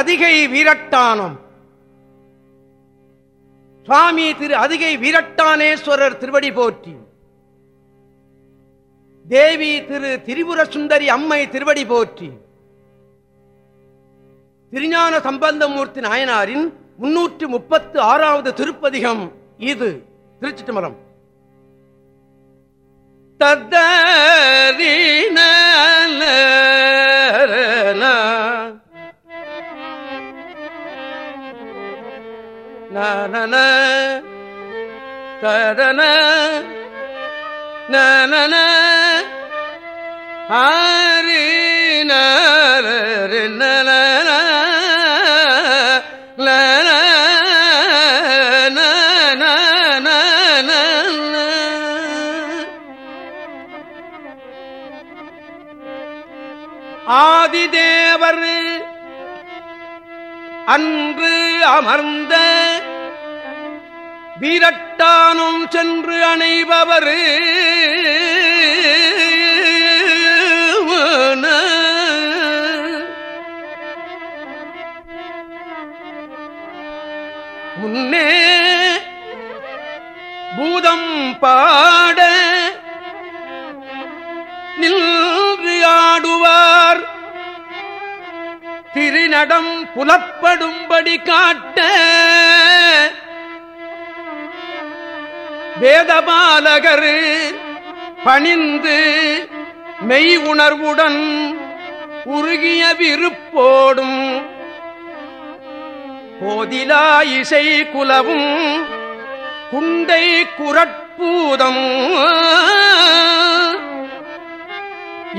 அதிகை வீரட்டானம். சுவாமி திரு அதிகை வீரட்டானேஸ்வரர் திருவடி போற்றி. தேவி திரு திரிபுர சுந்தரி அம்மை திருவடி போற்றி. திருஞான சம்பந்தமூர்த்தி நாயனாரின் முன்னூற்று முப்பத்து ஆறாவது திருப்பதிகம் இது திருச்சி மரம் தத்தரீன கரண நன ஹரி ஆதிதேவர் அன்று அமர்ந்த வீரட்டானும் சென்று அணைபவர். முன்னே பூதம் பாட நின்று ஆடுவார். திருநடம் புலப்படும்படி காட்ட வேதபாலகர் பணிந்து மெய் உணர்வுடன் உருகிய விருப்போடும் போதிலா இசை குலவும் குண்டை குரட்பூதம்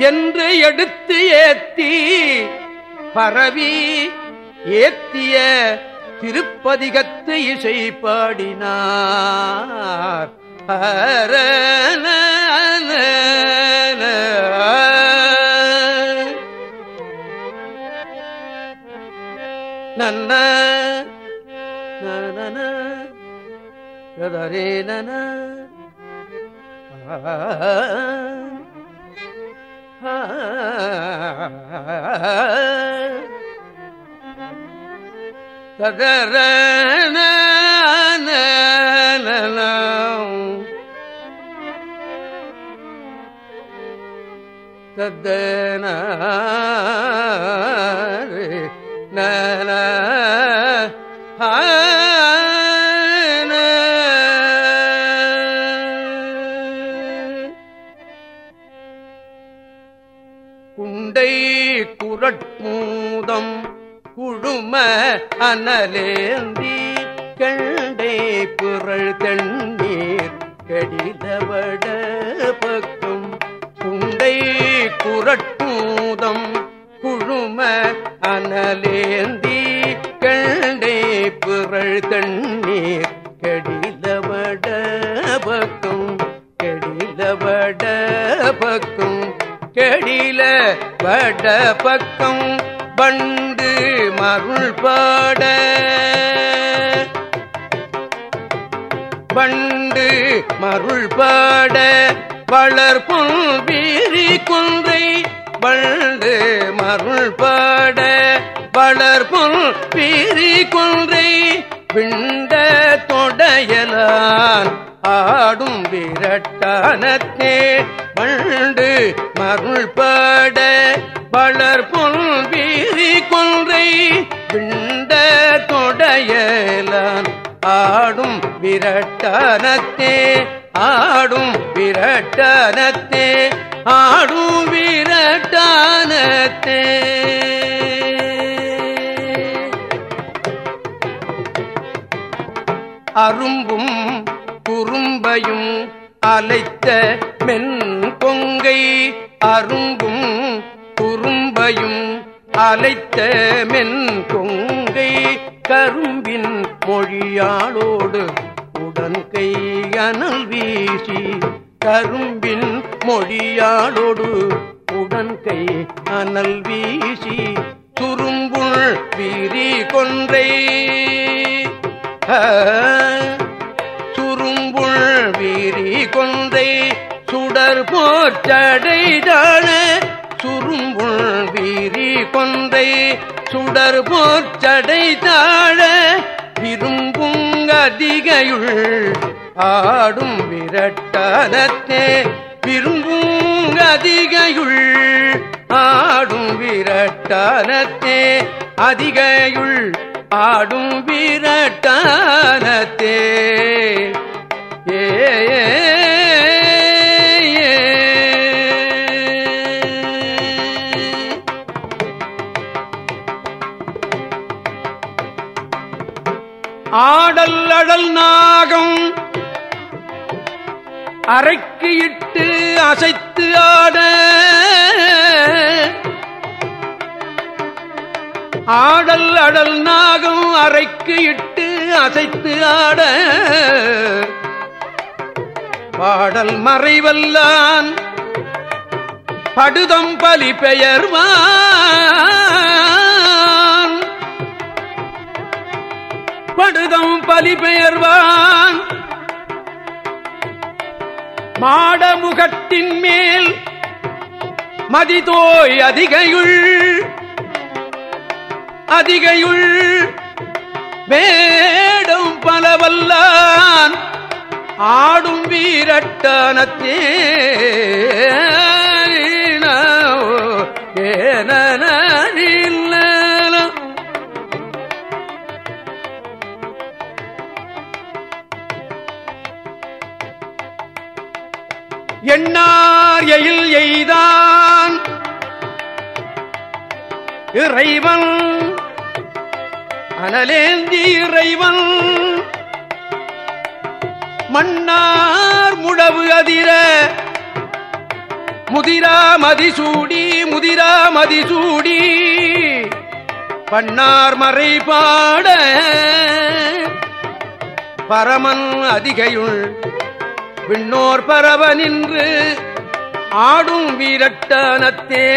என்று எடுத்து ஏத்தி பரவி ஏத்திய திருப்பதிகத்து இசை பாடினார் ஹரன நன்ன நன கதரே நன கதர தத்தன அனலேந்தி கண்டே புரள் தண்ணீர் கடிதவட பக்கம். குண்டை குரட்டூதம் குழும அனலேந்தி கண்டே புரள் தண்ணீர் கடிதவட பக்கம். கடிதவட பக்கம். கடில வட பக்கம். பண்டு மருள் பாட. பண்டு மருள் பாட. வளர் வீரி குன்றை பண்டு மருள் பாட. வளர் வீரி குன்றை பிண்ட தொடையலான் ஆடும் விரட்டானத்தே. பண்டு மருள் பாட. வளர் பிண்ட தொடையலான் ஆடும் விரட்டனத்தே ஆடும் விரட்டனத்தே ஆடும் விரட்டானத்தே. அரும்பும் குறும்பையும் அலைத்த மென் கொங்கை அரும்பும் குறும்பையும் அலைத்த மென் கொங்கை கரும்பின் மொழியாளோடு உடன்கை அனல் வீசி கரும்பின் மொழியாளோடு உடன்கை அனல் வீசி துரும்புள் வீரி கொன்றை. சுரும்புள் வீரி கொன்றை. சுடர் போற்றடைதான சுரும்புள் வீரி கொன்றை சுடர் போச்சடை தாழ விரும்பும் அதிகையுள் ஆடும் விரட்டனத்தே விரும்பும் அதிகையுள் ஆடும் விரட்டனத்தே அதிகையுள் ஆடும் விரட்டனத்தே ஏ. ஆடல் நாகம் அரைக்கு இட்டு அசைத்து ஆட. ஆடல் அடல் நாகம் அரைக்கு இட்டு அசைத்து ஆட. பாடல் மறைவல்லான் படுதம் பலி பெயர்வான். படுதம் பலி பெயர்வான் மாடமுகத்தின் மேல் மதிதோய் அதிகையுள் அதிகையுள் வேடும் பலவல்லான். ஆடும் வீரட்டனத்தே எண்ணார் எயில் எய்தான். இறைவன் அனலேந்தி இறைவன். மன்னார் முழவு அதிர முதிரா மதிசூடி முதிரா மதிசூடி. பன்னார் மறைபாட பரமன் அதிகையுள் விண்ணோர் பரவ நின்று ஆடும் வீரட்டனத்தே.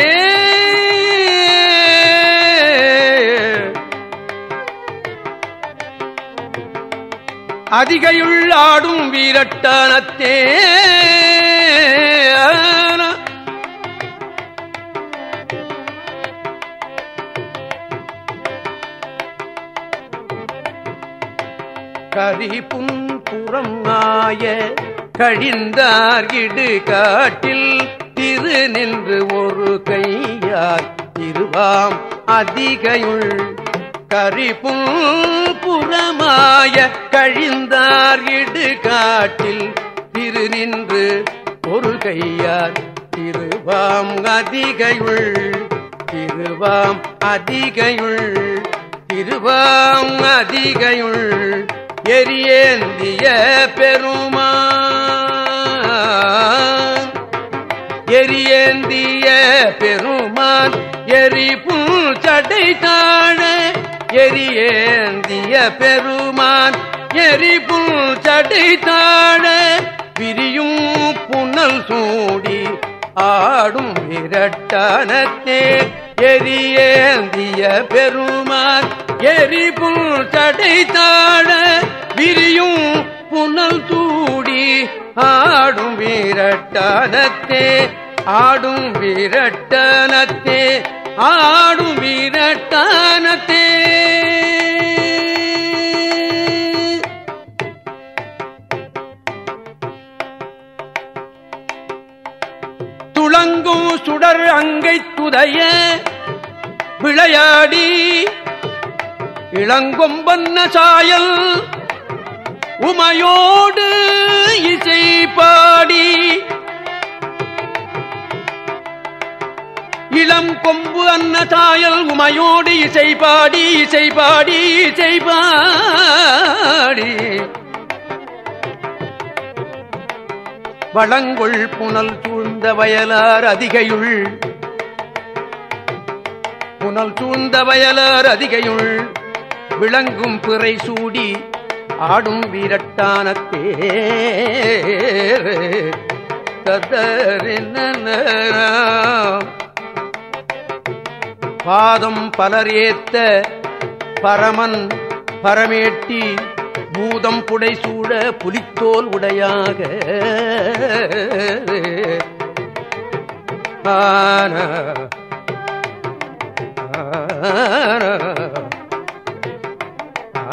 அதிகையுள் ஆடும் வீரட்டனத்தே. கரிபுன் புறம் ஆய கழிந்தார் இடு காட்டில். திரு நின்று ஒரு கையார் திருவாம் அதிகையுள். கரிபும் புறமாய கழிந்தார் இடு காட்டில். திரு நின்று ஒரு கையார் திருவாம் அதிகையுள். திருவாம் அதிகையுள். திருவாம் அதிகையுள். எரியேந்திய பெருமா எரியேந்திய பெருமான் எரிப்பும் சடை தாழ எரியேந்திய பெருமான் எரிப்பும் சடை தாழ பிரியும் புனல் சூடி ஆடும் விரட்டானத்தே. எரியேந்திய பெருமான் எரிப்பும் சடை தாழ விரியும் புனல் தூடி ஆடும் வீரட்டானத்தே. ஆடும் வீரட்டனத்தே ஆடும் வீரட்டனத்தே. துளங்கும் சுடர் அங்கை துதைய விளையாடி இளங்கொம்பன்ன சாயல் உமையோடு இசை பாடி இளம் கொம்பு அன்ன சாயல் உமையோடு இசை பாடி இசை பாடி இசை பாடி வளங்குள் புனல் சூழ்ந்த வயலார் அதிகையுள். புனல் சூழ்ந்த வயலார் அதிகையுள். விளங்கும் பிறை சூடி ஆடும் வீரட்டானத்தே பாதம் பலரேத்த பரமன் பரமேட்டி பூதம் புடை சூட புலித்தோல் உடையாக. ஆன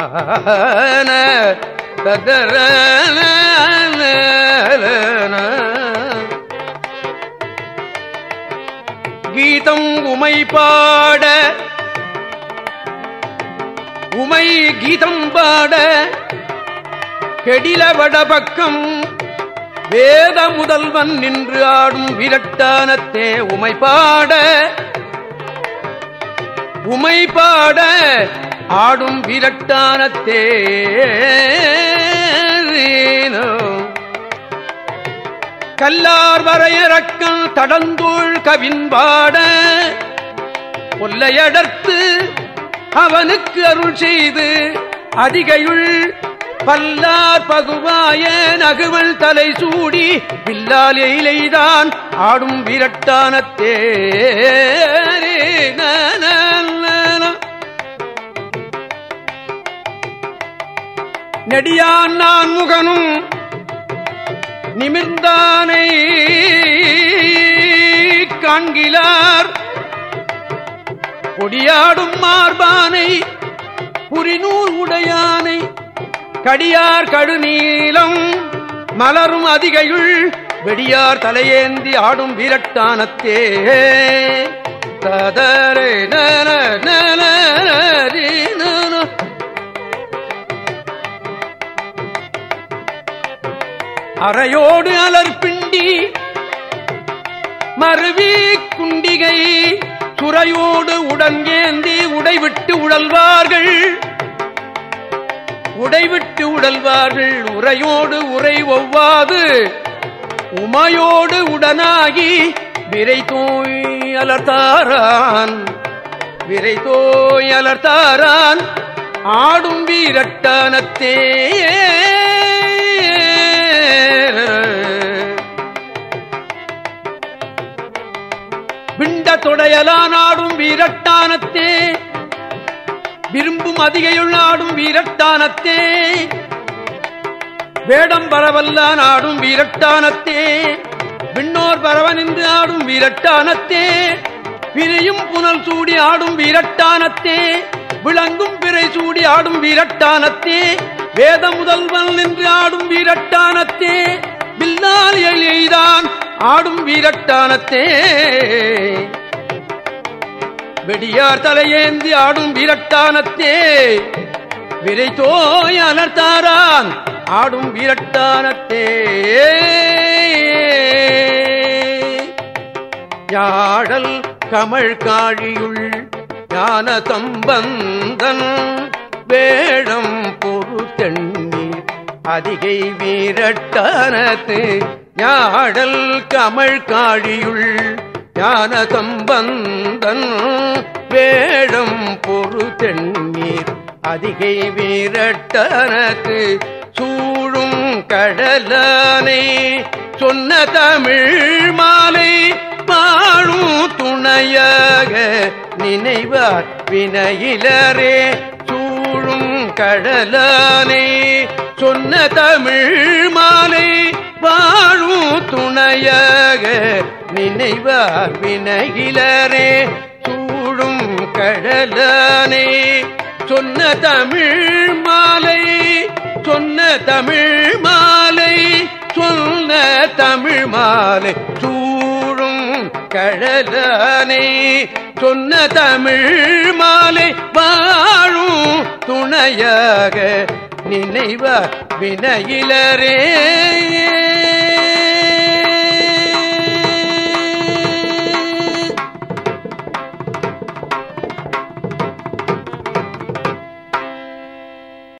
ஆன ததர கீதம் உமை பாட. உமை கீதம் பாட. கெடில வடபக்கம் வேத முதல்வன் நின்று ஆடும் விரட்டானத்தே உமை பாட. உமை பாட ஆடும் விரட்டானத்தே. கல்லார் வரையறக்கல் தடந்தூள் கவின்பாட கொல்லையடர்த்து அவனுக்கு அருள் செய்து அதிகையுள் பல்லார் பகுவாய நகுவல் தலை சூடி பில்லால் எயிலைதான் ஆடும் விரட்டானத்தே நெடியான் நான் முகனும் நிமிர்ந்தானை காண்கிலார். கொடியாடும் மார்பானை புரிநூல் உடையானை கடியார் கடுநீளம் மலரும் அதிகையுள் வெடியார் தலையேந்தி ஆடும் வீரட்டானத்தே. ததரே நன அறையோடு அலர்பிண்டி மருவி குண்டிகை சுரையோடு உடன் உடைவிட்டு உழல்வார்கள். உடைவிட்டு உடல்வார்கள் உரையோடு உரை ஒவ்வாது. உமையோடு உடனாகி விரை தோய் அலர்த்தாரான். விரை தோய் அலர்த்தாரான். ஆடும் வீரட்டானத்தே விண்ட வீரட்டானத்தே. விரும்பும் அதிகையுள் ஆடும் வீரட்டானத்தே. வேடம் பரவல்ல நாடும் வீரட்டானத்தே. விண்ணோர் பரவனின்று ஆடும் வீரட்டானத்தே. பிரியும் புனல் சூடி ஆடும் வீரட்டானத்தே. விளங்கும் பிறை சூடி ஆடும் வீரட்டானத்தே. வேத முதல்வன் நின்று ஆடும் வீரட்டானத்தே. பில்லால் எய்தான் ஆடும் வீரட்டானத்தே. வெடியார் தலையேந்தி ஆடும் வீரட்டானத்தே. விரை தோய் அலர்த்தாரான் ஆடும் வீரட்டானத்தே. யாழல் கமல் காழியுள் ஞான தம்பந்தன் வேடம் பொறு தெண்ணீர் அதிகை வீரட்டானத்து. ஞாழல் கமல் காழியுள் ஞான சம்பந்தன் வேடம் பொறு தென்னீர் அதிகை வீரட்டனக்கு சூழும் கடலானை சொன்ன தமிழ் மாலை பாழும் துணையாக நினைவார் வினையிலரே சூழும் கடலானை சொன்ன தமிழ் மாலை வாழும் துணையாக நினைவார் வினகிலரே சூடும் கடலானே. சொன்ன தமிழ் மாலை சொன்ன தமிழ் மாலை சொன்ன தமிழ் மாலை சூடும் கடலானே. சொன்ன தமிழ் மாலை வாழும் துணையாக நினைவார் வினையிலரே.